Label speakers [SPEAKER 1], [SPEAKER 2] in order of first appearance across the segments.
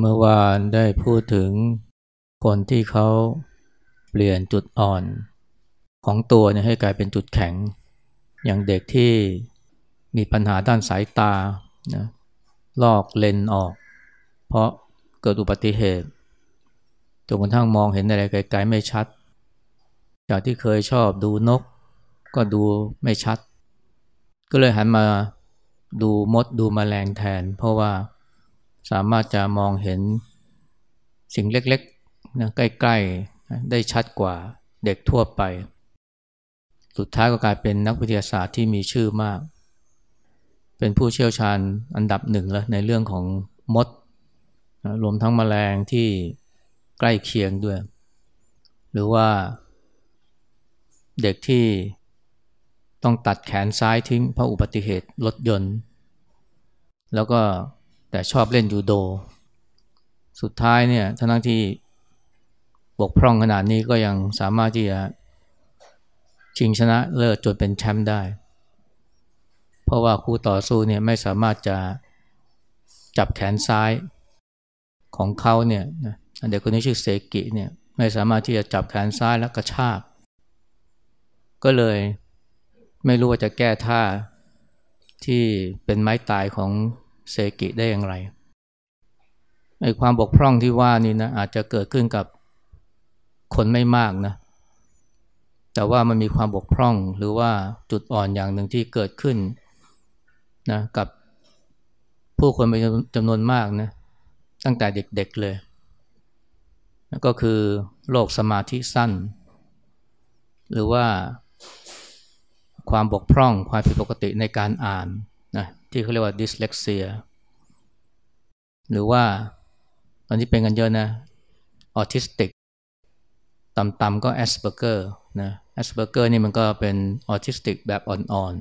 [SPEAKER 1] เมื่อวานได้พูดถึงคนที่เขาเปลี่ยนจุดอ่อน ของตัวเนี่ยให้กลายเป็นจุดแข็ง อย่างเด็กที่มีปัญหาด้านสายตานะลอกเลนออก เพราะเกิดอุบัติเหตุจนกระทั่งมองเห็นอะไรไกลๆไม่ชัด จากที่เคยชอบดูนก ก็ดูไม่ชัด ก็เลยหันมาดูมดดูมแมลงแทน เพราะว่า สามารถจะมองเห็นสิ่งเล็กๆนะใกล้ๆได้ชัดกว่าเด็กทั่วไป สุดท้ายก็กลายเป็นนักวิทยาศาสตร์ที่มีชื่อมาก เป็นผู้เชี่ยวชาญอันดับหนึ่งแล้วในเรื่องของมด รวมทั้งมแมลงที่ใกล้เคียงด้วย หรือว่าเด็กที่ต้องตัดแขนซ้ายทิ้งเพราะอุบัติเหตุรถยนต์ แล้วก็ แต่ชอบเล่นยูโด สุดท้ายเนี่ยทั้งที่บกพร่องขนาดนี้ก็ยังสามารถที่จะชิงชนะเลิศจนเป็นแชมป์ได้ เพราะว่าคู่ต่อสู้เนี่ยไม่สามารถจะจับแขนซ้ายของเขาเนี่ยเด็กคนนี้ชื่อเซกิเนี่ยไม่สามารถที่จะจับแขนซ้ายแล้วกระชาก ก็เลยไม่รู้ว่าจะแก้ท่าที่เป็นไม้ตายของ เซกิได้อย่างไรไอ้ความบกพร่องที่ว่านี่นะอาจจะเกิดขึ้นกับคนไม่มากนะแต่ว่ามันมีความบกพร่องหรือว่าจุดอ่อนอย่างหนึ่งที่เกิดขึ้นนะกับผู้คนเป็นจำนวนมากนะตั้งแต่เด็กๆเลยก็คือโรคสมาธิสั้น หรือว่าความบกพร่องความผิดปกติในการอ่าน ที่เขาเรียกว่า dyslexia หรือว่าตอนนี้เป็นกันเยอะนะออทิสติกต่ำๆก็แอสเปอร์เกอร์นะแอสเปอร์เกอร์นี่มันก็เป็นออทิสติกแบบอ่อน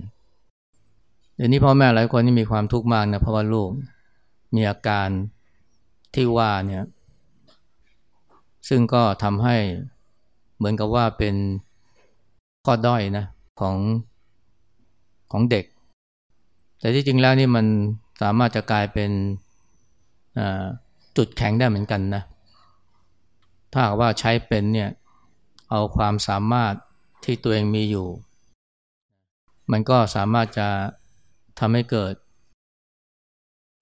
[SPEAKER 1] ๆเดี๋ยวนี้พ่อแม่หลายคนนี่มีความทุกข์มากนะเพราะว่าลูกมีอาการที่ว่าเนี่ยซึ่งก็ทำให้เหมือนกับว่าเป็นข้อด้อยนะของของเด็ก แต่ที่จริงแล้วนี่มันสามารถจะกลายเป็นจุดแข็งได้เหมือนกันนะ ถ้าหากว่าใช้เป็นเนี่ยเอาความสามารถที่ตัวเองมีอยู่ มันก็สามารถจะทำให้เกิด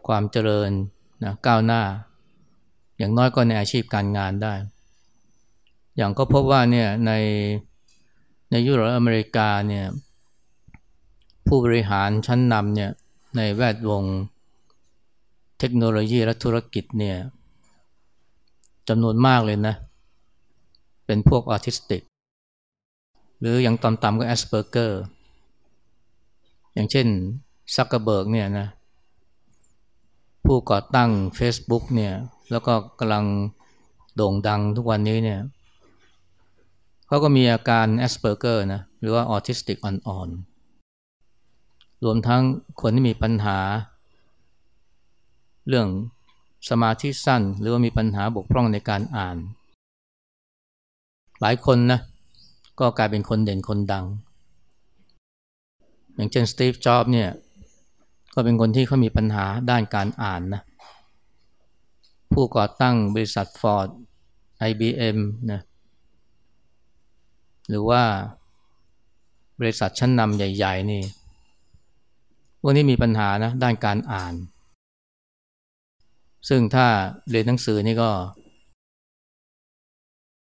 [SPEAKER 1] ความเจริญนะก้าวหน้า อย่างน้อยก็ในอาชีพการงานได้ อย่างก็พบว่าเนี่ยในในยุโรปอเมริกาเนี่ย ผู้บริหารชั้นนำเนี่ยในแวดวงเทคโนโลยีและธุรกิจเนี่ยจำนวนมากเลยนะ เป็นพวกออทิสติก หรืออย่างต่ำๆก็แอสเปอร์เกอร์ อย่างเช่นซักเกอร์เบิร์กเนี่ยนะผู้ก่อตั้ง Facebook เนี่ยแล้วก็กำลังโด่งดังทุกวันนี้เนี่ยเขาก็มีอาการแอสเปอร์เกอร์นะหรือว่าออทิสติกอ่อนๆ รวมทั้งคนที่มีปัญหา เรื่องสมาธิสั้น หรือว่ามีปัญหาบกพร่องในการอ่าน หลายคนนะก็กลายเป็นคนเด่นคนดัง อย่างเช่นสตีฟจ็อบเนี่ยก็เป็นคนที่เขามีปัญหาด้านการอ่านนะผู้ก่อตั้งบริษัทฟอร์ด IBM นะหรือว่าบริษัทชั้นนำใหญ่ ๆ นี่ วกนี้มีปัญหานะด้านการอ่าน ซึ่งถ้าเรียนหนังสือนี่ก็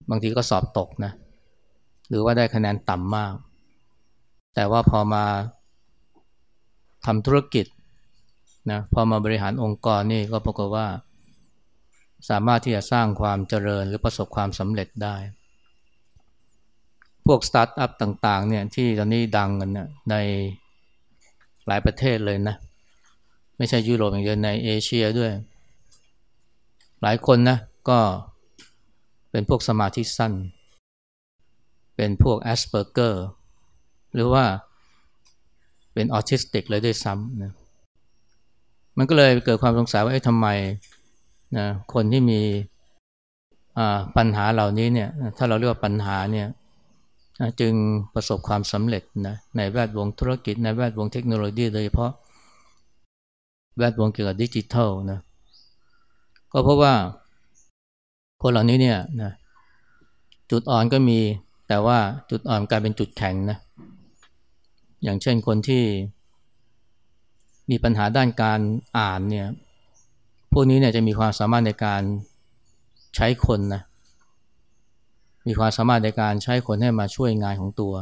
[SPEAKER 1] บางทีก็สอบตกนะ หรือว่าได้คะแนนต่ำมาก แต่ว่าพอมาทำธุรกิจนะพอมาบริหารองค์กรนี่ก็ปรากฏว่า สามารถที่จะสร้างความเจริญหรือประสบความสำเร็จได้ พวกสตาร์ทอัพต่างๆเนี่ยที่ตอนนี้ดังกันนะใน หลายประเทศเลยนะ ไม่ใช่ยุโรปอย่างเดียวในเอเชียด้วย หลายคนนะก็เป็นพวกสมาธิสั้น เป็นพวกแอสเปอร์เกอร์หรือว่าเป็นออทิสติกเลยด้วยซ้ำนะมันก็เลยเกิดความสงสัยว่าทำไมนะคนที่มีปัญหาเหล่านี้เนี่ยถ้าเราเรียกว่าปัญหาเนี่ย จึงประสบความสำเร็จนะในแวดวงธุรกิจในแวดวงเทคโนโลยีโดยเฉพาะแวดวงเกี่ยวกับดิจิทัลนะก็เพราะว่าคนเหล่านี้เนี่ยนะจุดอ่อนก็มีแต่ว่าจุดอ่อนกลายเป็นจุดแข็งนะอย่างเช่นคนที่มีปัญหาด้านการอ่านเนี่ยพวกนี้เนี่ยจะมีความสามารถในการใช้คนนะ มีความสามารถในการใช้คนให้มาช่วยงานของตัว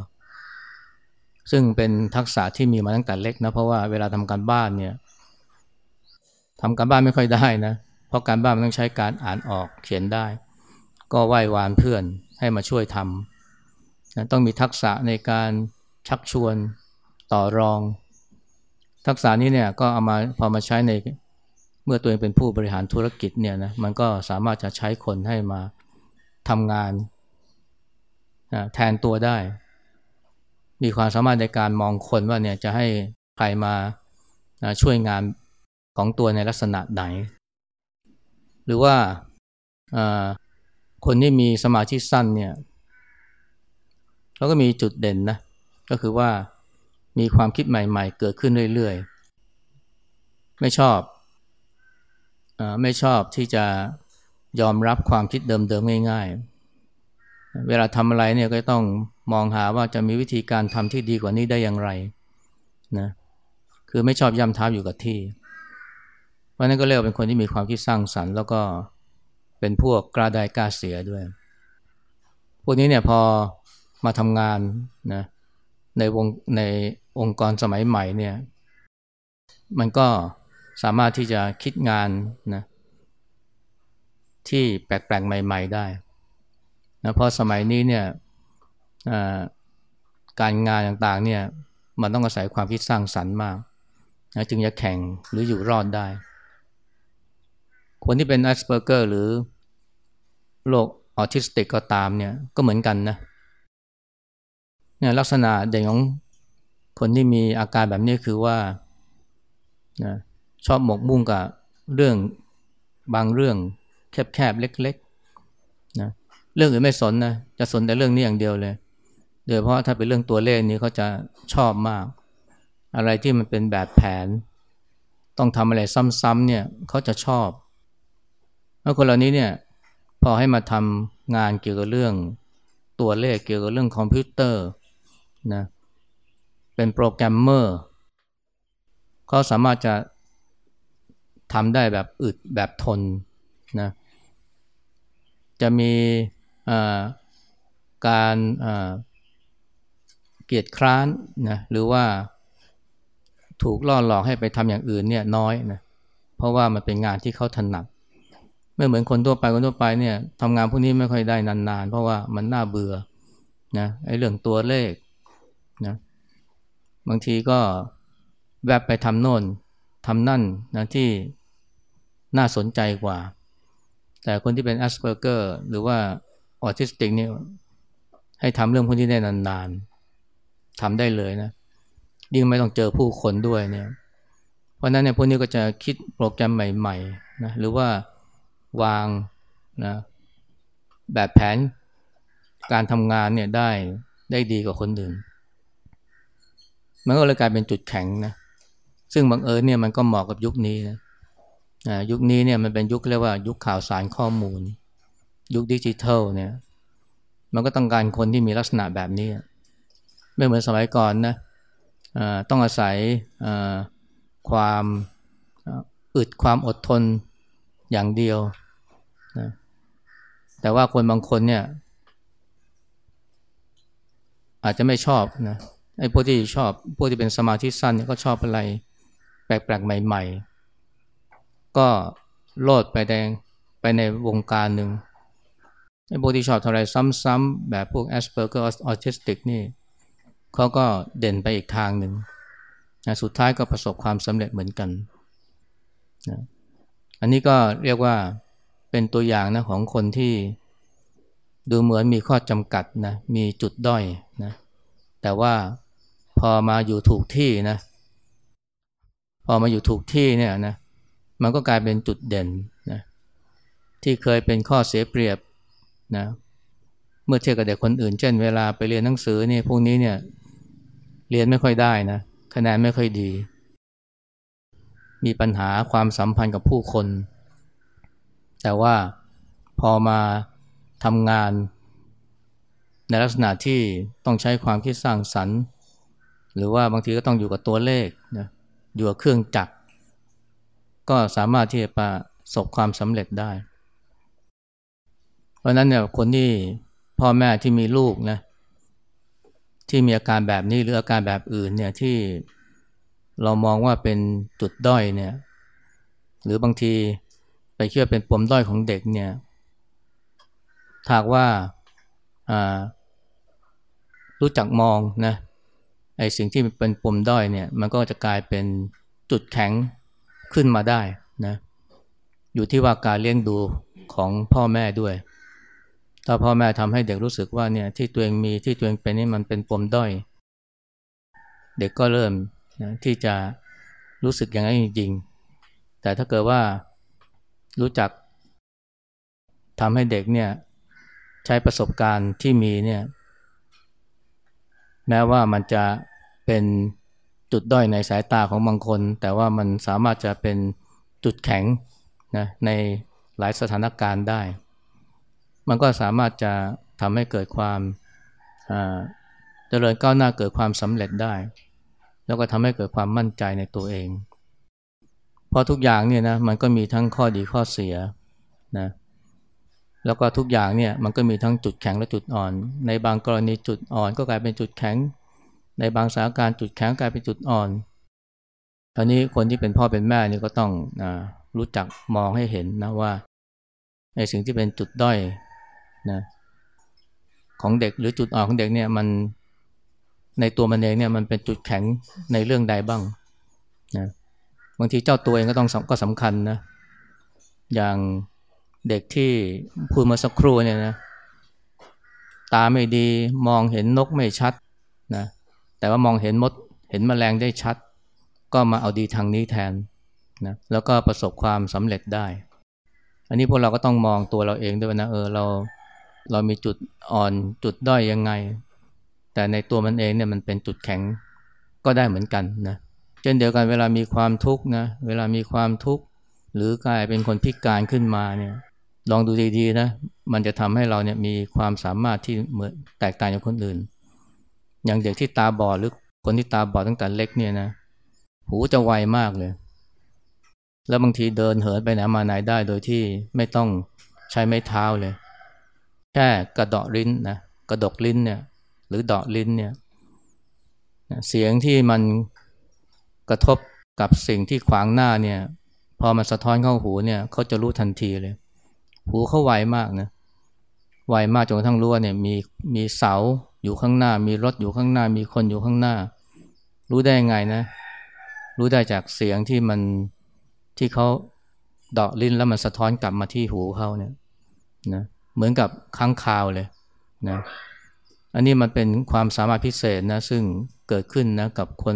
[SPEAKER 1] ซึ่งเป็นทักษะที่มีมาตั้งแต่เล็กนะ เพราะว่าเวลาทำการบ้านเนี่ยทำการบ้านไม่ค่อยได้นะ เพราะการบ้านมันต้องใช้การอ่านออกเขียนได้ ก็ไหว้วานเพื่อนให้มาช่วยทำนะต้องมีทักษะในการชักชวนต่อรอง ทักษะนี้เนี่ยก็เอามาพอมาใช้ในเมื่อตัวเองเป็นผู้บริหารธุรกิจเนี่ยนะมันก็สามารถจะใช้คนให้มาทำงาน แทนตัวได้ มีความสามารถในการมองคนว่าเนี่ยจะให้ใครมาช่วยงานของตัวในลักษณะไหน หรือว่าคนที่มีสมาธิสั้นเนี่ยเขาก็มีจุดเด่นนะ ก็คือว่ามีความคิดใหม่ ๆ เกิดขึ้นเรื่อยๆ ไม่ชอบอไม่ชอบที่จะยอมรับความคิดเดิมๆง่ายๆ เวลาทำอะไรเนี่ยก็ต้องมองหาว่าจะมีวิธีการทำที่ดีกว่านี้ได้อย่างไรนะคือไม่ชอบย่ำเท้าอยู่กับที่เพราะนั้นก็เรียกว่าเป็นคนที่มีความคิดสร้างสรรค์ แล้วก็เป็นพวกกล้าได้กล้าเสียด้วย พวกนี้เนี่ยพอมาทำงานนะในวงในองค์กรสมัยใหม่เนี่ย มันก็สามารถที่จะคิดงานนะที่แปลกๆใหม่ ๆ ได้ นะเพราะสมัยนี้เนี่ยการงานต่างๆเนี่ยมันต้องอาศัยความคิดสร้างสรรค์มากนะจึงจะแข่งหรืออยู่รอดได้ คนที่เป็นอัสเปอร์เกอร์หรือโรคออทิสติกก็ตามเนี่ยก็เหมือนกันนะเนี่ยลักษณะเด่นของคนที่มีอาการแบบนี้คือว่านะชอบหมกมุ่นกับเรื่องบางเรื่องแคบๆเล็กๆนะ เรื่องอื่นไม่สนนะจะสนแต่เรื่องนี้อย่างเดียวเลยโดยเพราะถ้าเป็นเรื่องตัวเลขนี้เขาจะชอบมาก อะไรที่มันเป็นแบบแผน ต้องทำอะไรซ้ำๆเนี่ยเขาจะชอบแล้วคนเหล่านี้เนี่ยพอให้มาทำงานเกี่ยวกับเรื่องตัวเลขเกี่ยวกับเรื่องคอมพิวเตอร์นะเป็นโปรแกรมเมอร์เขาสามารถจะทำได้แบบอึดแบบทนนะจะมี การเกียดคร้านนะหรือว่าถูกล่อหลอกให้ไปทำอย่างอื่นเนี่ยน้อยนะเพราะว่ามันเป็นงานที่เขาถนัดไม่เหมือนคนทั่วไปคนทั่วไปเนี่ยทำงานพวกนี้ไม่ค่อยได้นานๆ เพราะว่ามันน่าเบื่อนะไอ้เรื่องตัวเลขนะบางทีก็แวบไปทำโน่นทำนั่นนะที่น่าสนใจกว่า แต่คนที่เป็นแอสเพอร์เกอร์หรือว่า ออทิสติกนี่ให้ทำเรื่องพวกนี้ได้นานๆทำได้เลยนะยิ่งไม่ต้องเจอผู้คนด้วยเนี่ย เพราะนั้นเนี่ยพวกนี้ก็จะคิดโปรแกรมใหม่ๆนะหรือว่าวางนะแบบแผนการทำงานเนี่ยได้ได้ดีกว่าคนอื่น มันก็เลยกลายเป็นจุดแข็งนะซึ่งบังเอิญเนี่ยมันก็เหมาะกับยุคนี้นะยุคนี้เนี่ยมันเป็นยุคเรียกว่ายุคข่าวสารข้อมูล ยุคดิจิทัลเนี่ย มันก็ต้องการคนที่มีลักษณะแบบนี้ ไม่เหมือนสมัยก่อนนะต้องอาศัยความอึดความอดทนอย่างเดียวนะแต่ว่าคนบางคนเนี่ย อาจจะไม่ชอบนะไอ้พวกที่ชอบพวกที่เป็นสมาธิสั้นเนี่ยก็ชอบอะไร แปลกๆ ใหม่ ๆ ก็โลดไปแดงไปในวงการหนึ่ง ไอ้พวกที่ชอบทำอะไรซ้ำๆแบบพวก Asperger Autistic นี่เขาก็เด่นไปอีกทางหนึ่งนะสุดท้ายก็ประสบความสำเร็จเหมือนกันนะอันนี้ก็เรียกว่าเป็นตัวอย่างนะของคนที่ดูเหมือนมีข้อจำกัดนะมีจุดด้อยนะแต่ว่าพอมาอยู่ถูกที่นะพอมาอยู่ถูกที่เนี่ยนะมันก็กลายเป็นจุดเด่นนะที่เคยเป็นข้อเสียเปรียบ นะเมื่อเทียบกับเด็กคนอื่น เช่นเวลาไปเรียนหนังสือเนี่ยพวกนี้เนี่ยเรียนไม่ค่อยได้นะคะแนนไม่ค่อยดี มีปัญหาความสัมพันธ์กับผู้คน แต่ว่าพอมาทำงาน ในลักษณะที่ต้องใช้ความคิดสร้างสรรค์ หรือว่าบางทีก็ต้องอยู่กับตัวเลขนะอยู่กับเครื่องจักรก็สามารถที่จะประสบความสำเร็จได้ ราะนั้นเนี่ยคนที่พ่อแม่ที่มีลูกนะที่มีอาการแบบนี้หรืออาการแบบอื่นเนี่ยที่เรามองว่าเป็นจุดด้อยเนี่ย หรือบางทีไปเชื่อเป็นปมด้อยของเด็กเนี่ยถากว่ารู้จักมองนะไอ้สิ่งที่เป็นปมด้อยเนี่ย มันก็จะกลายเป็นจุดแข็งขึ้นมาได้นะอยู่ที่ว่าการเลี้ยงดูของพ่อแม่ด้วย ถ้าพ่อแม่ทำให้เด็กรู้สึกว่าเนี่ยที่ตัวเองมีที่ตัวเองเป็นนี่มันเป็นปมด้อย เด็กก็เริ่มนะที่จะรู้สึกอย่างนั้นจริงๆ แต่ถ้าเกิดว่ารู้จักทำให้เด็กเนี่ยใช้ประสบการณ์ที่มีเนี่ยแม้ว่ามันจะเป็นจุดด้อยในสายตาของบางคน แต่ว่ามันสามารถจะเป็นจุดแข็งนะในหลายสถานการณ์ได้ มันก็สามารถจะทำให้เกิดความเจริญก้าวหน้าเกิดความสำเร็จได้ แล้วก็ทำให้เกิดความมั่นใจในตัวเอง เพราะทุกอย่างเนี่ยนะมันก็มีทั้งข้อดีข้อเสียนะแล้วก็ทุกอย่างเนี่ยมันก็มีทั้งจุดแข็งและจุดอ่อน ในบางกรณีจุดอ่อนก็กลายเป็นจุดแข็ง ในบางสถานการณ์จุดแข็งกลายเป็นจุดอ่อนตอนนี้คนที่เป็นพ่อเป็นแม่นี่ก็ต้องนะรู้จักมองให้เห็นนะว่าในสิ่งที่เป็นจุดด้อย นะของเด็กหรือจุดอ่อนของเด็กเนี่ยมันในตัวมันเองเนี่ยมันเป็นจุดแข็งในเรื่องใดบ้างนะบางทีเจ้าตัวเองก็ต้องก็สำคัญนะอย่างเด็กที่พูดมาสักครู่เนี่ยนะตาไม่ดีมองเห็นนกไม่ชัดนะแต่ว่ามองเห็นมดเห็นมแมลงได้ชัด ก็มาเอาดีทางนี้แทนนะแล้วก็ประสบความสำเร็จได้ อันนี้พวกเราก็ต้องมองตัวเราเองด้วยนะเออเรา เรามีจุดอ่อนจุดด้อยยังไง แต่ในตัวมันเองเนี่ยมันเป็นจุดแข็งก็ได้เหมือนกันนะเช่นเดียวกันเวลามีความทุกข์นะเวลามีความทุกข์หรือกลายเป็นคนพิการขึ้นมาเนี่ยลองดูดีๆนะมันจะทำให้เราเนี่ยมีความสามารถที่เหมือนแตกต่างจากคนอื่น อย่างเด็กที่ตาบอดหรือคนที่ตาบอดตั้งแต่เล็กเนี่ยนะหูจะไวมากเลย แล้วบางทีเดินเหินไปไหนมาไหนได้โดยที่ไม่ต้องใช้ไม้เท้าเลย ค่กระดอกลิ้นนะกระดกลิ้นเนี่ยหรือดอกลิ้นเนี่ยเสียงที่มันกระทบกับสิ่งที่ขวางหน้าเนี่ย พอมันสะท้อนเข้าหูเนี่ยเขาจะรู้ทันทีเลย หูเขาไวมากนะไวมากจนกระทั่งรู้ว่าเนี่ยมีมีเสาอยู่ข้างหน้า มีรถอยู่ข้างหน้า มีคนอยู่ข้างหน้า รู้ได้ยังไงนะ รู้ได้จากเสียงที่มันที่เขาเดาะลิ้นแล้วมันสะท้อนกลับมาที่หูเขาเนี่ยนะเหมือนกับค้างคาวเลยนะอันนี้มันเป็นความสามารถพิเศษนะซึ่งเกิดขึ้นนะกับคน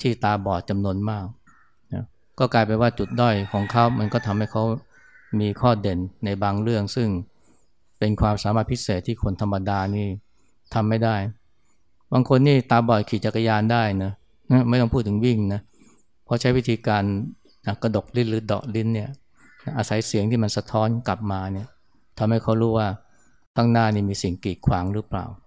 [SPEAKER 1] ที่ตาบอดจำนวนมากนะก็กลายเป็นว่าจุดด้อยของเขา มันก็ทำให้เขามีข้อเด่นในบางเรื่อง ซึ่งเป็นความสามารถพิเศษที่คนธรรมดานี่ทำไม่ได้ บางคนนี่ตาบอดขี่จักรยานได้นะไม่ต้องพูดถึงวิ่งนะเพราะใช้วิธีการกระดกลิ้นหรือเดาะลิ้นเนี่ยอาศัยเสียงที่มันสะท้อนกลับมาเนี่ย ทำให้เขารู้ว่าตั้งหน้านี่มีสิ่งกีดขวางหรือเปล่า